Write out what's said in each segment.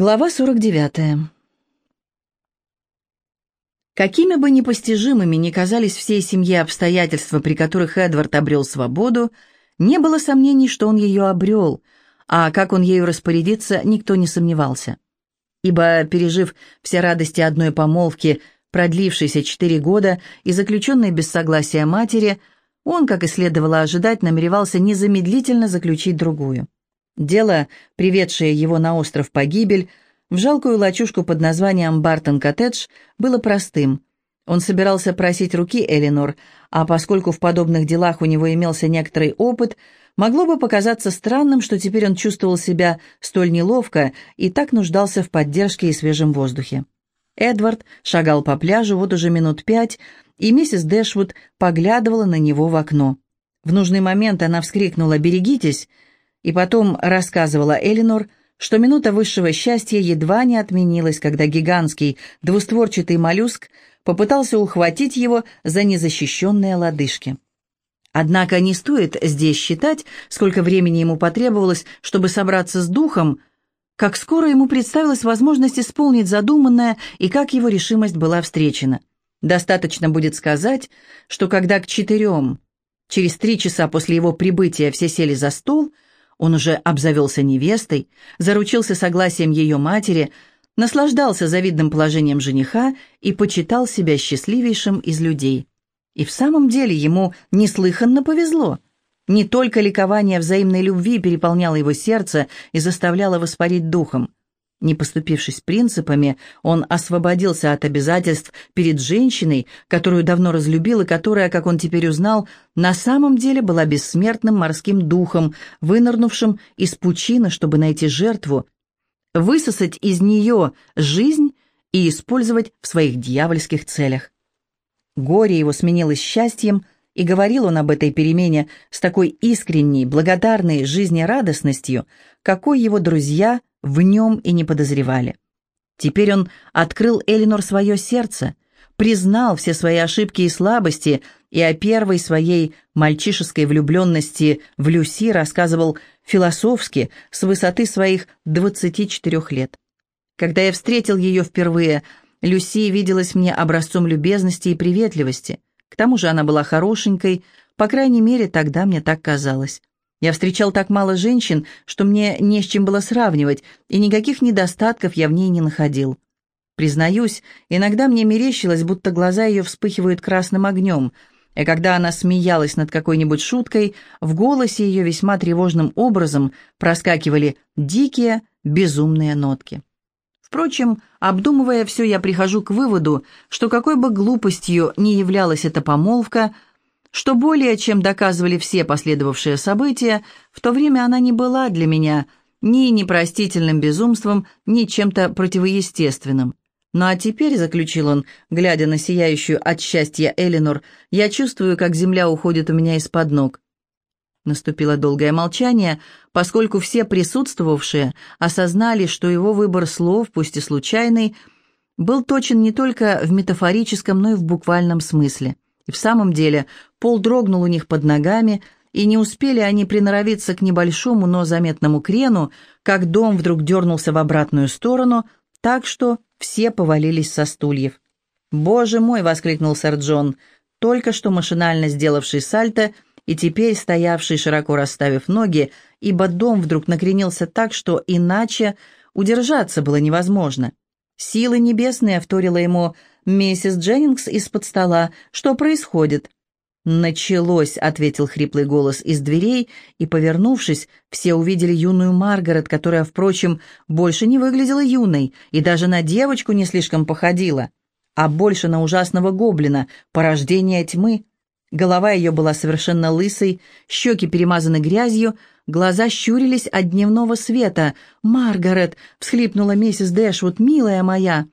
Глава 49. Какими бы непостижимыми ни казались всей семье обстоятельства, при которых Эдвард обрел свободу, не было сомнений, что он ее обрел, а как он ею распорядится, никто не сомневался. Ибо, пережив все радости одной помолвки, продлившейся четыре года и заключенной без согласия матери, он, как и следовало ожидать, намеревался незамедлительно заключить другую. Дело, приведшее его на остров погибель, в жалкую лачушку под названием Бартон-коттедж, было простым. Он собирался просить руки Элинор, а поскольку в подобных делах у него имелся некоторый опыт, могло бы показаться странным, что теперь он чувствовал себя столь неловко и так нуждался в поддержке и свежем воздухе. Эдвард шагал по пляжу вот уже минут пять, и миссис Дэшвуд поглядывала на него в окно. В нужный момент она вскрикнула «Берегитесь!» И потом рассказывала Элинор, что минута высшего счастья едва не отменилась, когда гигантский двустворчатый моллюск попытался ухватить его за незащищенные лодыжки. Однако не стоит здесь считать, сколько времени ему потребовалось, чтобы собраться с духом, как скоро ему представилась возможность исполнить задуманное и как его решимость была встречена. Достаточно будет сказать, что когда к четырем, через три часа после его прибытия все сели за стол – он уже обзавелся невестой, заручился согласием ее матери, наслаждался завидным положением жениха и почитал себя счастливейшим из людей. И в самом деле ему неслыханно повезло. Не только ликование взаимной любви переполняло его сердце и заставляло воспарить духом. Не поступившись принципами, он освободился от обязательств перед женщиной, которую давно разлюбил и которая, как он теперь узнал, на самом деле была бессмертным морским духом, вынырнувшим из пучины, чтобы найти жертву, высосать из нее жизнь и использовать в своих дьявольских целях. Горе его сменилось счастьем, и говорил он об этой перемене с такой искренней, благодарной жизнерадостностью, какой его друзья в нем и не подозревали. Теперь он открыл Элинор свое сердце, признал все свои ошибки и слабости и о первой своей мальчишеской влюбленности в Люси рассказывал философски с высоты своих 24 лет. Когда я встретил ее впервые, Люси виделась мне образцом любезности и приветливости. К тому же она была хорошенькой, по крайней мере, тогда мне так казалось. Я встречал так мало женщин, что мне не с чем было сравнивать, и никаких недостатков я в ней не находил. Признаюсь, иногда мне мерещилось, будто глаза ее вспыхивают красным огнем, и когда она смеялась над какой-нибудь шуткой, в голосе ее весьма тревожным образом проскакивали дикие, безумные нотки. Впрочем, обдумывая все, я прихожу к выводу, что какой бы глупостью ни являлась эта помолвка – что более чем доказывали все последовавшие события, в то время она не была для меня ни непростительным безумством, ни чем-то противоестественным. Ну а теперь, заключил он, глядя на сияющую от счастья Элинор, я чувствую, как земля уходит у меня из-под ног. Наступило долгое молчание, поскольку все присутствовавшие осознали, что его выбор слов, пусть и случайный, был точен не только в метафорическом, но и в буквальном смысле. И в самом деле пол дрогнул у них под ногами, и не успели они приноровиться к небольшому, но заметному крену, как дом вдруг дернулся в обратную сторону, так что все повалились со стульев. «Боже мой!» — воскликнул сэр Джон, только что машинально сделавший сальто и теперь стоявший, широко расставив ноги, ибо дом вдруг накренился так, что иначе удержаться было невозможно. Силы небесные, вторила ему «Миссис Дженнингс из-под стола. Что происходит?» «Началось», — ответил хриплый голос из дверей, и, повернувшись, все увидели юную Маргарет, которая, впрочем, больше не выглядела юной и даже на девочку не слишком походила, а больше на ужасного гоблина, порождение тьмы. Голова ее была совершенно лысой, щеки перемазаны грязью, глаза щурились от дневного света. «Маргарет!» — всхлипнула миссис Дэшвуд, «милая моя!»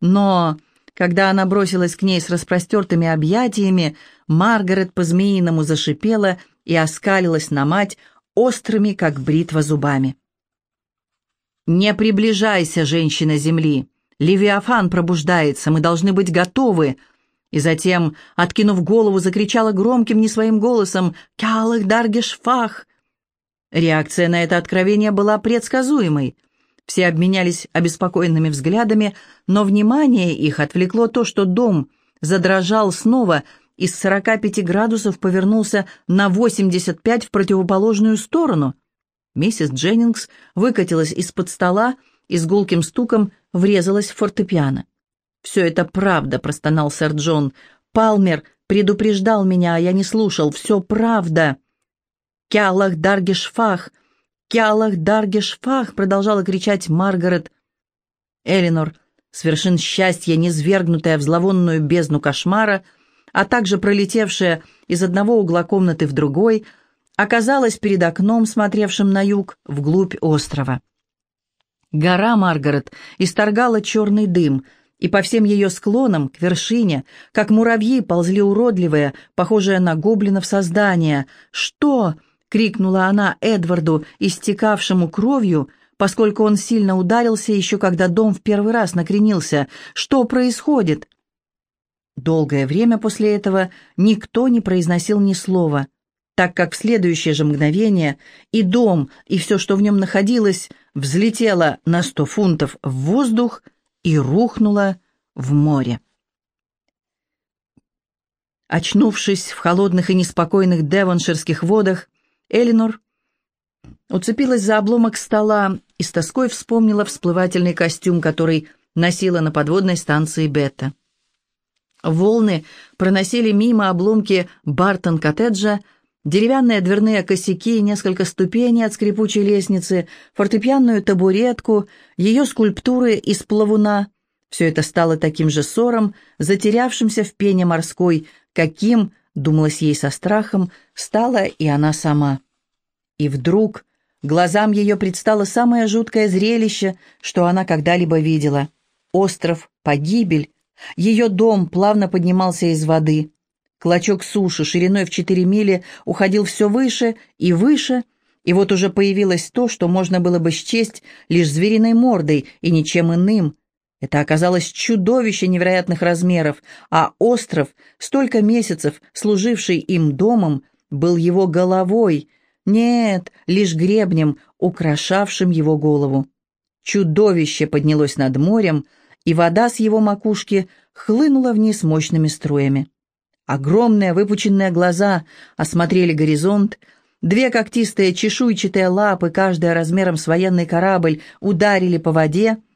Но когда она бросилась к ней с распростертыми объятиями, Маргарет по-змеиному зашипела и оскалилась на мать острыми, как бритва, зубами. «Не приближайся, женщина Земли! Левиафан пробуждается, мы должны быть готовы!» И затем, откинув голову, закричала громким не своим голосом «Кялых даргешфах!» Реакция на это откровение была предсказуемой. Все обменялись обеспокоенными взглядами, но внимание их отвлекло то, что дом задрожал снова и с 45 градусов повернулся на 85 в противоположную сторону. Миссис Дженнингс выкатилась из-под стола и с гулким стуком врезалась в фортепиано. «Все это правда», — простонал сэр Джон. «Палмер предупреждал меня, а я не слушал. Все правда». «Кялах даргешфах! Кялах даргешфах!» — продолжала кричать Маргарет. Элинор, с вершин счастья, низвергнутая в зловонную бездну кошмара, а также пролетевшая из одного угла комнаты в другой, оказалась перед окном, смотревшим на юг, вглубь острова. Гора Маргарет исторгала черный дым, и по всем ее склонам, к вершине, как муравьи, ползли уродливые, похожие на гоблинов создания. «Что?» — крикнула она Эдварду, истекавшему кровью, поскольку он сильно ударился еще когда дом в первый раз накренился. «Что происходит?» Долгое время после этого никто не произносил ни слова, так как в следующее же мгновение и дом, и все, что в нем находилось, взлетело на сто фунтов в воздух и рухнуло в море. Очнувшись в холодных и неспокойных девонширских водах, Элинор уцепилась за обломок стола и с тоской вспомнила всплывательный костюм, который носила на подводной станции Бетта. Волны проносили мимо обломки Бартон-коттеджа, деревянные дверные косяки, несколько ступеней от скрипучей лестницы, фортепианную табуретку, ее скульптуры из плавуна. Все это стало таким же ссором, затерявшимся в пене морской, каким думалось ей со страхом, стала и она сама. И вдруг глазам ее предстало самое жуткое зрелище, что она когда-либо видела. Остров, погибель. Ее дом плавно поднимался из воды. Клочок суши шириной в четыре мили уходил все выше и выше, и вот уже появилось то, что можно было бы счесть лишь звериной мордой и ничем иным, это оказалось чудовище невероятных размеров, а остров, столько месяцев служивший им домом, был его головой, нет, лишь гребнем, украшавшим его голову. Чудовище поднялось над морем, и вода с его макушки хлынула вниз мощными струями. Огромные выпученные глаза осмотрели горизонт, две когтистые чешуйчатые лапы, каждая размером с военный корабль, ударили по воде —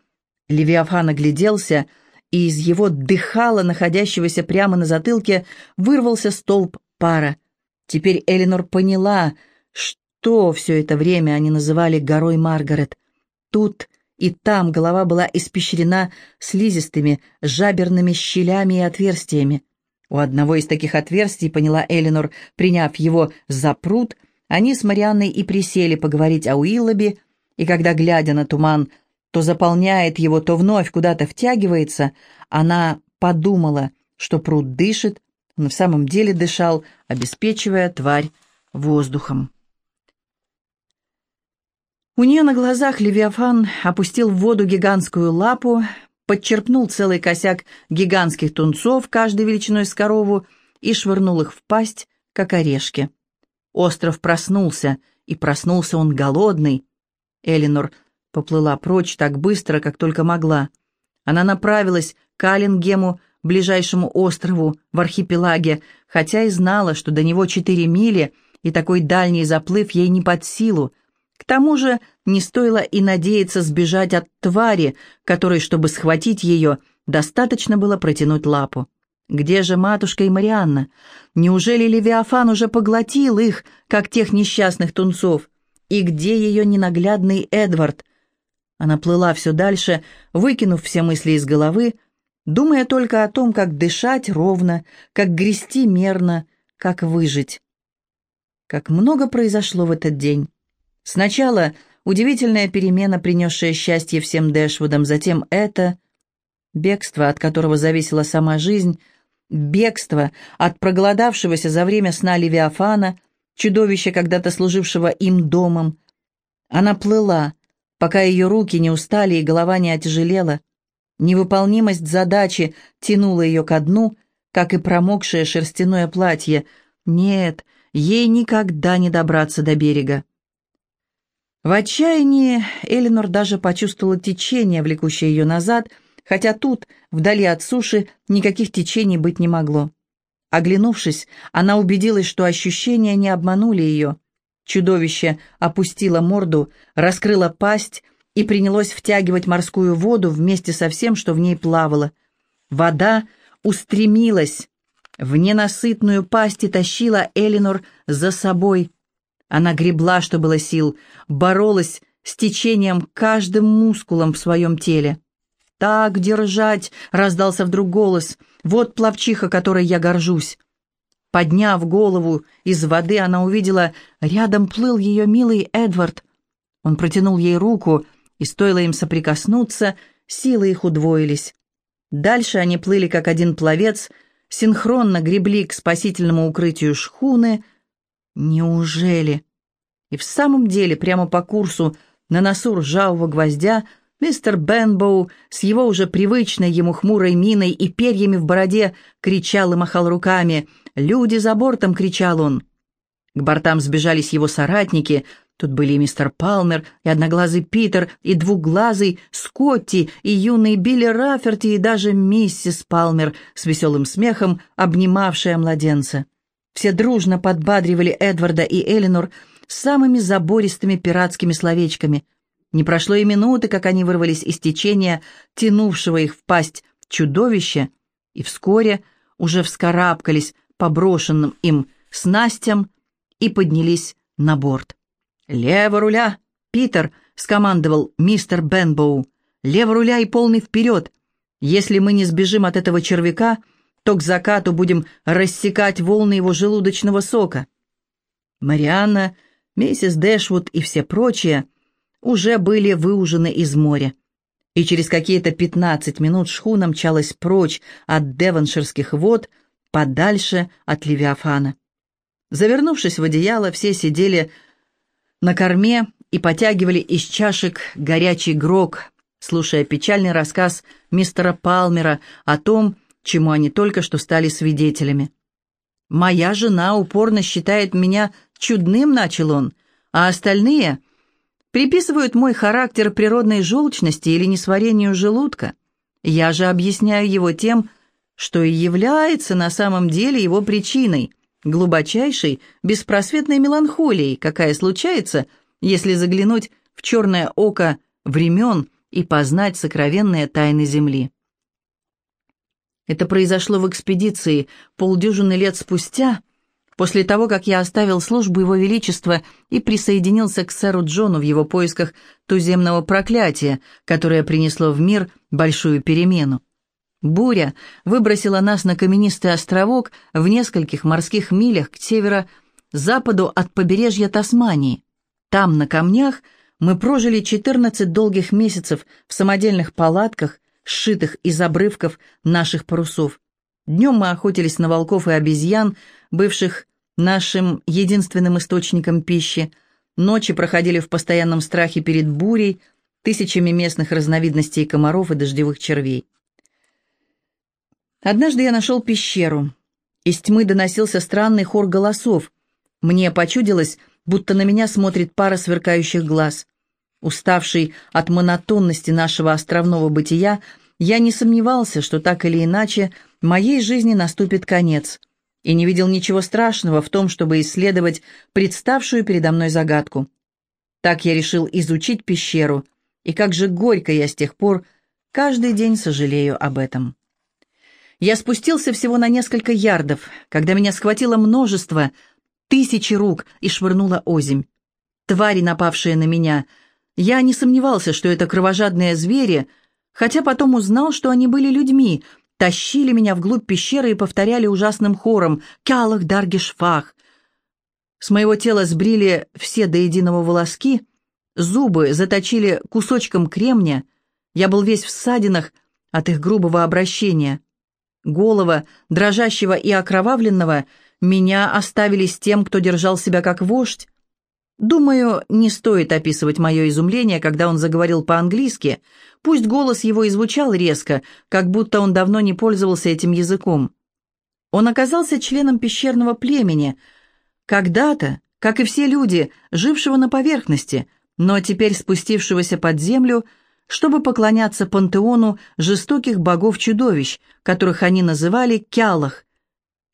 Левиафан огляделся, и из его дыхала, находящегося прямо на затылке, вырвался столб пара. Теперь Эленор поняла, что все это время они называли горой Маргарет. Тут и там голова была испещрена слизистыми, жаберными щелями и отверстиями. У одного из таких отверстий, поняла Эленор, приняв его за пруд, они с Марианной и присели поговорить о Уиллобе, и когда, глядя на туман, то заполняет его, то вновь куда-то втягивается, она подумала, что пруд дышит, он в самом деле дышал, обеспечивая тварь воздухом. У нее на глазах Левиафан опустил в воду гигантскую лапу, подчерпнул целый косяк гигантских тунцов, каждой величиной с корову, и швырнул их в пасть, как орешки. Остров проснулся, и проснулся он голодный. Элинор поплыла прочь так быстро, как только могла. Она направилась к Аллингему, ближайшему острову в архипелаге, хотя и знала, что до него четыре мили, и такой дальний заплыв ей не под силу. К тому же не стоило и надеяться сбежать от твари, которой, чтобы схватить ее, достаточно было протянуть лапу. Где же матушка и Марианна? Неужели Левиафан уже поглотил их, как тех несчастных тунцов? И где ее ненаглядный Эдвард? Она плыла все дальше, выкинув все мысли из головы, думая только о том, как дышать ровно, как грести мерно, как выжить. Как много произошло в этот день. Сначала удивительная перемена, принесшая счастье всем Дэшвудам, затем это бегство, от которого зависела сама жизнь, бегство от проголодавшегося за время сна Левиафана, чудовища, когда-то служившего им домом. Она плыла, пока ее руки не устали и голова не отяжелела. Невыполнимость задачи тянула ее ко дну, как и промокшее шерстяное платье. Нет, ей никогда не добраться до берега. В отчаянии Эленор даже почувствовала течение, влекущее ее назад, хотя тут, вдали от суши, никаких течений быть не могло. Оглянувшись, она убедилась, что ощущения не обманули ее. Чудовище опустило морду, раскрыло пасть и принялось втягивать морскую воду вместе со всем, что в ней плавало. Вода устремилась в ненасытную пасть и тащила Элинор за собой. Она гребла, что было сил, боролась с течением каждым мускулом в своем теле. «Так держать!» — раздался вдруг голос. «Вот плавчиха, которой я горжусь!» Подняв голову из воды, она увидела, рядом плыл ее милый Эдвард. Он протянул ей руку, и стоило им соприкоснуться, силы их удвоились. Дальше они плыли, как один пловец, синхронно гребли к спасительному укрытию шхуны. Неужели? И в самом деле, прямо по курсу, на носу ржавого гвоздя, мистер Бенбоу с его уже привычной ему хмурой миной и перьями в бороде кричал и махал руками — «Люди за бортом!» — кричал он. К бортам сбежались его соратники. Тут были и мистер Палмер, и одноглазый Питер, и двуглазый Скотти, и юный Билли Раферти, и даже миссис Палмер с веселым смехом, обнимавшая младенца. Все дружно подбадривали Эдварда и Эленор самыми забористыми пиратскими словечками. Не прошло и минуты, как они вырвались из течения, тянувшего их в пасть чудовища, и вскоре уже вскарабкались по брошенным им снастям и поднялись на борт. «Лево руля!» — Питер скомандовал мистер Бенбоу. «Лево руля и полный вперед! Если мы не сбежим от этого червяка, то к закату будем рассекать волны его желудочного сока». Марианна, миссис Дэшвуд и все прочие уже были выужены из моря. И через какие-то пятнадцать минут шхуна мчалась прочь от девонширских вод — подальше от Левиафана. Завернувшись в одеяло, все сидели на корме и потягивали из чашек горячий грог, слушая печальный рассказ мистера Палмера о том, чему они только что стали свидетелями. «Моя жена упорно считает меня чудным», — начал он, «а остальные приписывают мой характер природной желчности или несварению желудка. Я же объясняю его тем, что и является на самом деле его причиной, глубочайшей, беспросветной меланхолией, какая случается, если заглянуть в черное око времен и познать сокровенные тайны Земли. Это произошло в экспедиции полдюжины лет спустя, после того, как я оставил службу Его Величества и присоединился к сэру Джону в его поисках туземного проклятия, которое принесло в мир большую перемену. Буря выбросила нас на каменистый островок в нескольких морских милях к северо-западу от побережья Тасмании. Там, на камнях, мы прожили 14 долгих месяцев в самодельных палатках, сшитых из обрывков наших парусов. Днем мы охотились на волков и обезьян, бывших нашим единственным источником пищи. Ночи проходили в постоянном страхе перед бурей, тысячами местных разновидностей комаров и дождевых червей. Однажды я нашел пещеру. Из тьмы доносился странный хор голосов. Мне почудилось, будто на меня смотрит пара сверкающих глаз. Уставший от монотонности нашего островного бытия, я не сомневался, что так или иначе моей жизни наступит конец, и не видел ничего страшного в том, чтобы исследовать представшую передо мной загадку. Так я решил изучить пещеру, и как же горько я с тех пор каждый день сожалею об этом. Я спустился всего на несколько ярдов, когда меня схватило множество, тысячи рук и швырнуло озимь. Твари, напавшие на меня. Я не сомневался, что это кровожадные звери, хотя потом узнал, что они были людьми, тащили меня вглубь пещеры и повторяли ужасным хором «Кялах даргишфах». С моего тела сбрили все до единого волоски, зубы заточили кусочком кремня, я был весь в ссадинах от их грубого обращения. Голова, дрожащего и окровавленного, меня оставили с тем, кто держал себя как вождь. Думаю, не стоит описывать мое изумление, когда он заговорил по-английски, пусть голос его и звучал резко, как будто он давно не пользовался этим языком. Он оказался членом пещерного племени, когда-то, как и все люди, жившего на поверхности, но теперь спустившегося под землю, чтобы поклоняться пантеону жестоких богов-чудовищ, которых они называли Кялах.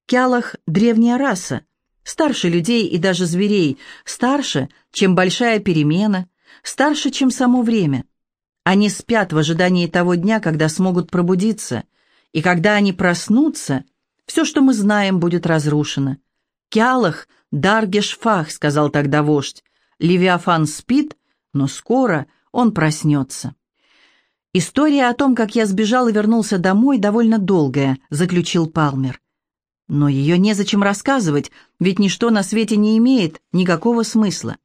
Кялах – древняя раса, старше людей и даже зверей, старше, чем большая перемена, старше, чем само время. Они спят в ожидании того дня, когда смогут пробудиться, и когда они проснутся, все, что мы знаем, будет разрушено. «Кялах, Даргешфах», — сказал тогда вождь, — «Левиафан спит, но скоро он проснется». «История о том, как я сбежал и вернулся домой, довольно долгая», — заключил Палмер. «Но ее незачем рассказывать, ведь ничто на свете не имеет никакого смысла.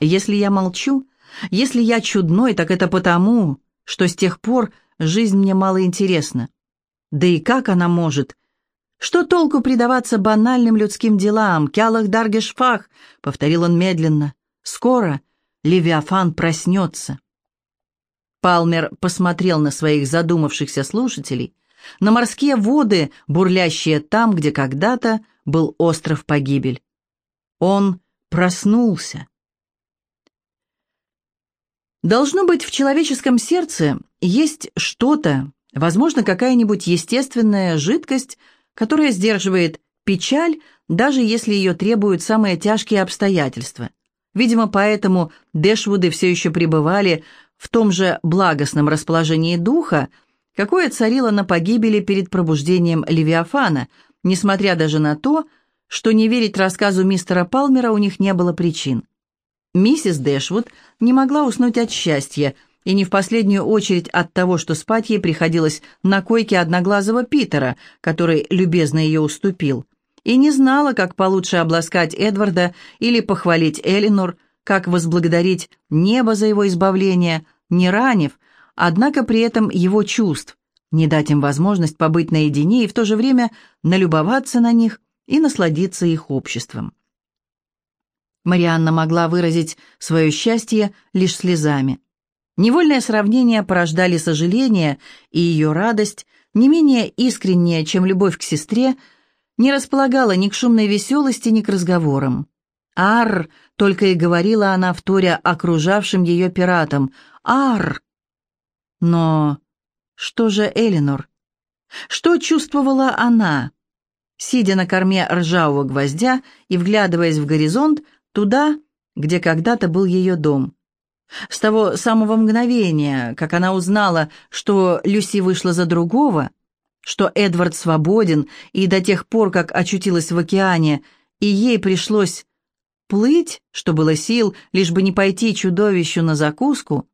Если я молчу, если я чудной, так это потому, что с тех пор жизнь мне мало интересна. Да и как она может? Что толку предаваться банальным людским делам? Кялах Даргешфах, — повторил он медленно. Скоро Левиафан проснется. Палмер посмотрел на своих задумавшихся слушателей, на морские воды, бурлящие там, где когда-то был остров погибель. Он проснулся. Должно быть, в человеческом сердце есть что-то, возможно, какая-нибудь естественная жидкость, которая сдерживает печаль, даже если ее требуют самые тяжкие обстоятельства. Видимо, поэтому Дэшвуды все еще пребывали в том же благостном расположении духа, какое царило на погибели перед пробуждением Левиафана, несмотря даже на то, что не верить рассказу мистера Палмера у них не было причин. Миссис Дэшвуд не могла уснуть от счастья, и не в последнюю очередь от того, что спать ей приходилось на койке одноглазого Питера, который любезно ее уступил, и не знала, как получше обласкать Эдварда или похвалить Элинор, как возблагодарить небо за его избавление, не ранив, однако при этом его чувств, не дать им возможность побыть наедине и в то же время налюбоваться на них и насладиться их обществом. Марианна могла выразить свое счастье лишь слезами. Невольные сравнения порождали сожаление, и ее радость, не менее искренняя, чем любовь к сестре, не располагала ни к шумной веселости, ни к разговорам. «Ар!» — только и говорила она, вторя окружавшим ее пиратам. «Ар!» Но что же Элинор? Что чувствовала она? Сидя на корме ржавого гвоздя и вглядываясь в горизонт, туда, где когда-то был ее дом. С того самого мгновения, как она узнала, что Люси вышла за другого, что Эдвард свободен, и до тех пор, как очутилась в океане, и ей пришлось плыть, что было сил, лишь бы не пойти чудовищу на закуску,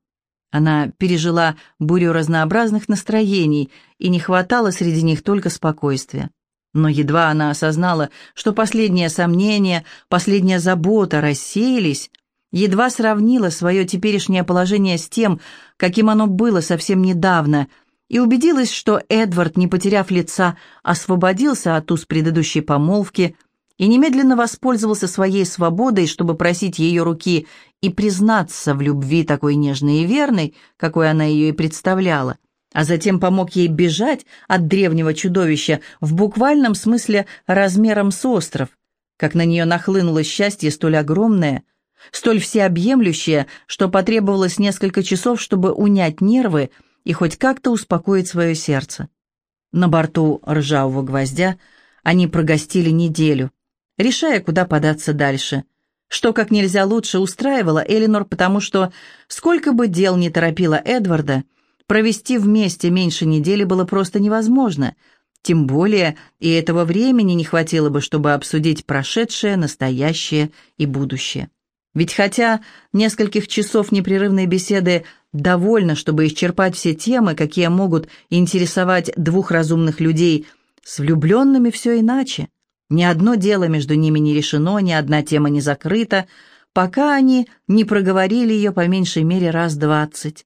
она пережила бурю разнообразных настроений, и не хватало среди них только спокойствия. Но едва она осознала, что последние сомнения, последняя забота рассеялись, едва сравнила свое теперешнее положение с тем, каким оно было совсем недавно, и убедилась, что Эдвард, не потеряв лица, освободился от уз предыдущей помолвки и немедленно воспользовался своей свободой, чтобы просить ее руки и признаться в любви такой нежной и верной, какой она ее и представляла а затем помог ей бежать от древнего чудовища в буквальном смысле размером с остров, как на нее нахлынуло счастье столь огромное, столь всеобъемлющее, что потребовалось несколько часов, чтобы унять нервы и хоть как-то успокоить свое сердце. На борту ржавого гвоздя они прогостили неделю, решая, куда податься дальше – что как нельзя лучше устраивало Элинор, потому что, сколько бы дел не торопила Эдварда, Провести вместе меньше недели было просто невозможно, тем более и этого времени не хватило бы, чтобы обсудить прошедшее, настоящее и будущее. Ведь хотя нескольких часов непрерывной беседы довольно, чтобы исчерпать все темы, какие могут интересовать двух разумных людей, с влюбленными все иначе. Ни одно дело между ними не решено, ни одна тема не закрыта, пока они не проговорили ее по меньшей мере раз двадцать.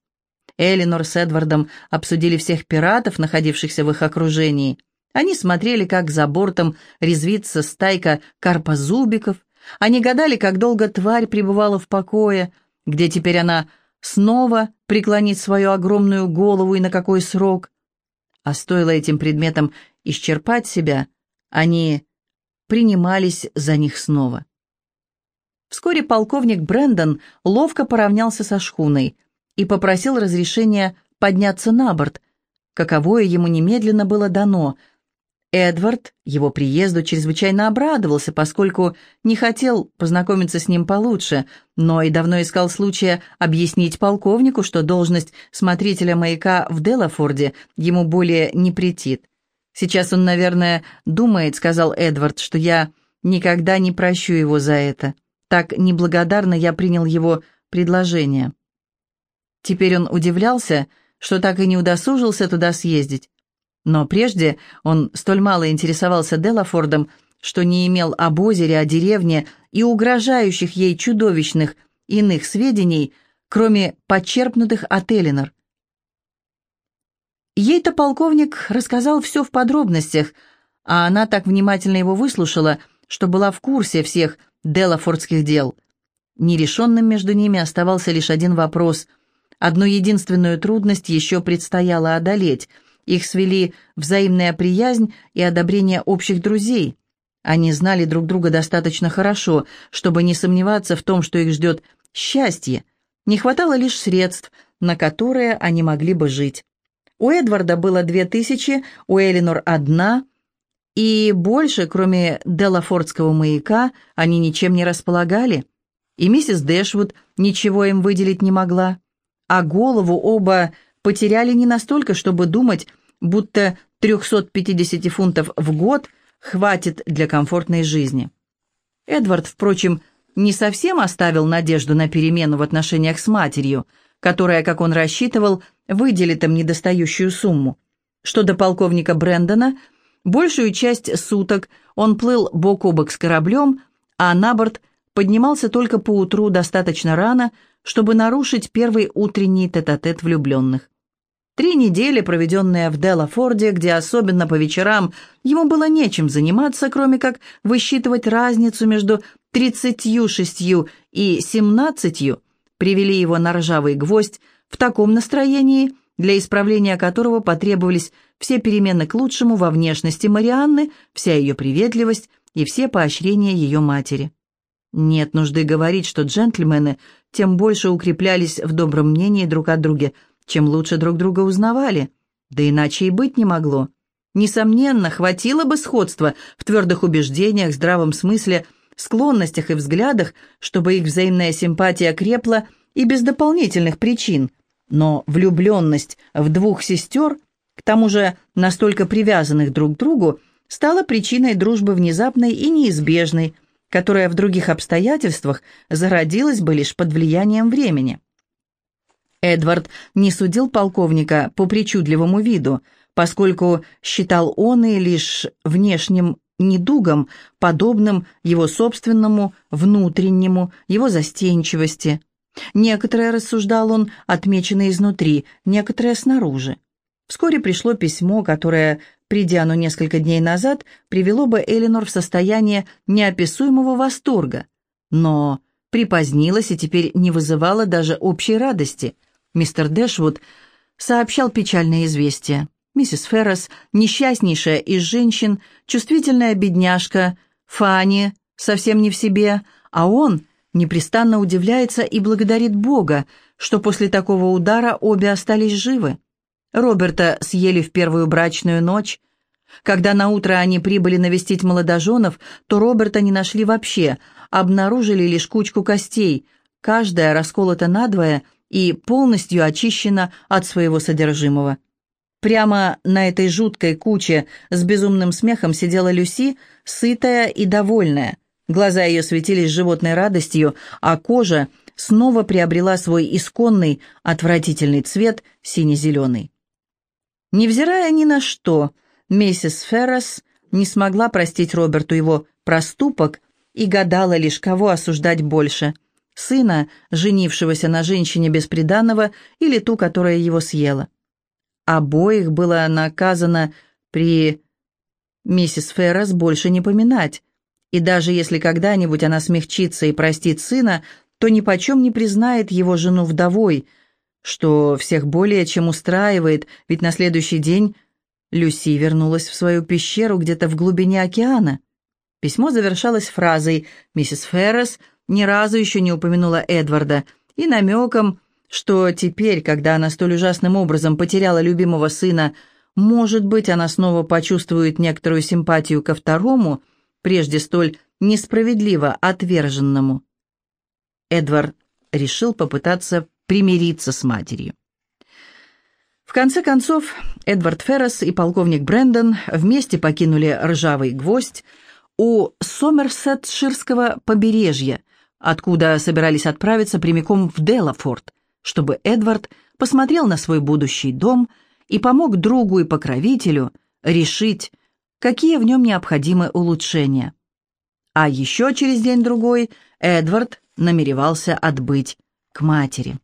Элинор с Эдвардом обсудили всех пиратов, находившихся в их окружении. Они смотрели, как за бортом резвится стайка карпозубиков. Они гадали, как долго тварь пребывала в покое, где теперь она снова преклонит свою огромную голову и на какой срок. А стоило этим предметам исчерпать себя, они принимались за них снова. Вскоре полковник Брэндон ловко поравнялся со шхуной и попросил разрешения подняться на борт, каковое ему немедленно было дано. Эдвард его приезду чрезвычайно обрадовался, поскольку не хотел познакомиться с ним получше, но и давно искал случая объяснить полковнику, что должность смотрителя маяка в Делафорде ему более не претит. «Сейчас он, наверное, думает, — сказал Эдвард, — что я никогда не прощу его за это. Так неблагодарно я принял его предложение». Теперь он удивлялся, что так и не удосужился туда съездить. Но прежде он столь мало интересовался Делафордом, что не имел об озере, о деревне и угрожающих ей чудовищных иных сведений, кроме подчерпнутых от Элинор. Ей-то полковник рассказал все в подробностях, а она так внимательно его выслушала, что была в курсе всех Делафордских дел. Нерешенным между ними оставался лишь один вопрос. Одну единственную трудность еще предстояло одолеть. Их свели взаимная приязнь и одобрение общих друзей. Они знали друг друга достаточно хорошо, чтобы не сомневаться в том, что их ждет счастье. Не хватало лишь средств, на которые они могли бы жить. У Эдварда было две тысячи, у Элинор одна, и больше, кроме Делафордского маяка, они ничем не располагали, и миссис Дэшвуд ничего им выделить не могла, а голову оба потеряли не настолько, чтобы думать, будто 350 фунтов в год хватит для комфортной жизни. Эдвард, впрочем, не совсем оставил надежду на перемену в отношениях с матерью, которая, как он рассчитывал, выделит им недостающую сумму. Что до полковника Брэндона, большую часть суток он плыл бок о бок с кораблем, а на борт поднимался только по утру достаточно рано, чтобы нарушить первый утренний тет-а-тет -тет влюбленных. Три недели, проведенные в Делафорде, где особенно по вечерам ему было нечем заниматься, кроме как высчитывать разницу между 36 и 17, привели его на ржавый гвоздь в таком настроении, для исправления которого потребовались все перемены к лучшему во внешности Марианны, вся ее приветливость и все поощрения ее матери. Нет нужды говорить, что джентльмены тем больше укреплялись в добром мнении друг о друге, чем лучше друг друга узнавали, да иначе и быть не могло. Несомненно, хватило бы сходства в твердых убеждениях, здравом смысле, склонностях и взглядах, чтобы их взаимная симпатия крепла и без дополнительных причин – но влюбленность в двух сестер, к тому же настолько привязанных друг к другу, стала причиной дружбы внезапной и неизбежной, которая в других обстоятельствах зародилась бы лишь под влиянием времени. Эдвард не судил полковника по причудливому виду, поскольку считал он и лишь внешним недугом, подобным его собственному внутреннему, его застенчивости – Некоторые, рассуждал он, отмечены изнутри, некоторые снаружи. Вскоре пришло письмо, которое, придя оно несколько дней назад, привело бы Элинор в состояние неописуемого восторга, но припозднилось и теперь не вызывало даже общей радости. Мистер Дэшвуд сообщал печальное известие. Миссис Феррес, несчастнейшая из женщин, чувствительная бедняжка, Фанни, совсем не в себе, а он — непрестанно удивляется и благодарит Бога, что после такого удара обе остались живы. Роберта съели в первую брачную ночь. Когда наутро они прибыли навестить молодоженов, то Роберта не нашли вообще, обнаружили лишь кучку костей, каждая расколота надвое и полностью очищена от своего содержимого. Прямо на этой жуткой куче с безумным смехом сидела Люси, сытая и довольная. Глаза ее светились животной радостью, а кожа снова приобрела свой исконный, отвратительный цвет сине-зеленый. Невзирая ни на что, миссис Феррес не смогла простить Роберту его проступок и гадала лишь, кого осуждать больше – сына, женившегося на женщине бесприданного, или ту, которая его съела. Обоих было наказано при миссис Феррес больше не поминать, и даже если когда-нибудь она смягчится и простит сына, то ни почем не признает его жену вдовой, что всех более чем устраивает, ведь на следующий день Люси вернулась в свою пещеру где-то в глубине океана. Письмо завершалось фразой «Миссис Феррес ни разу еще не упомянула Эдварда, и намеком, что теперь, когда она столь ужасным образом потеряла любимого сына, может быть, она снова почувствует некоторую симпатию ко второму, прежде столь несправедливо отверженному. Эдвард решил попытаться примириться с матерью. В конце концов, Эдвард Феррес и полковник Брэндон вместе покинули ржавый гвоздь у Сомерсетширского побережья, откуда собирались отправиться прямиком в Делафорд, чтобы Эдвард посмотрел на свой будущий дом и помог другу и покровителю решить, какие в нем необходимы улучшения. А еще через день-другой Эдвард намеревался отбыть к матери.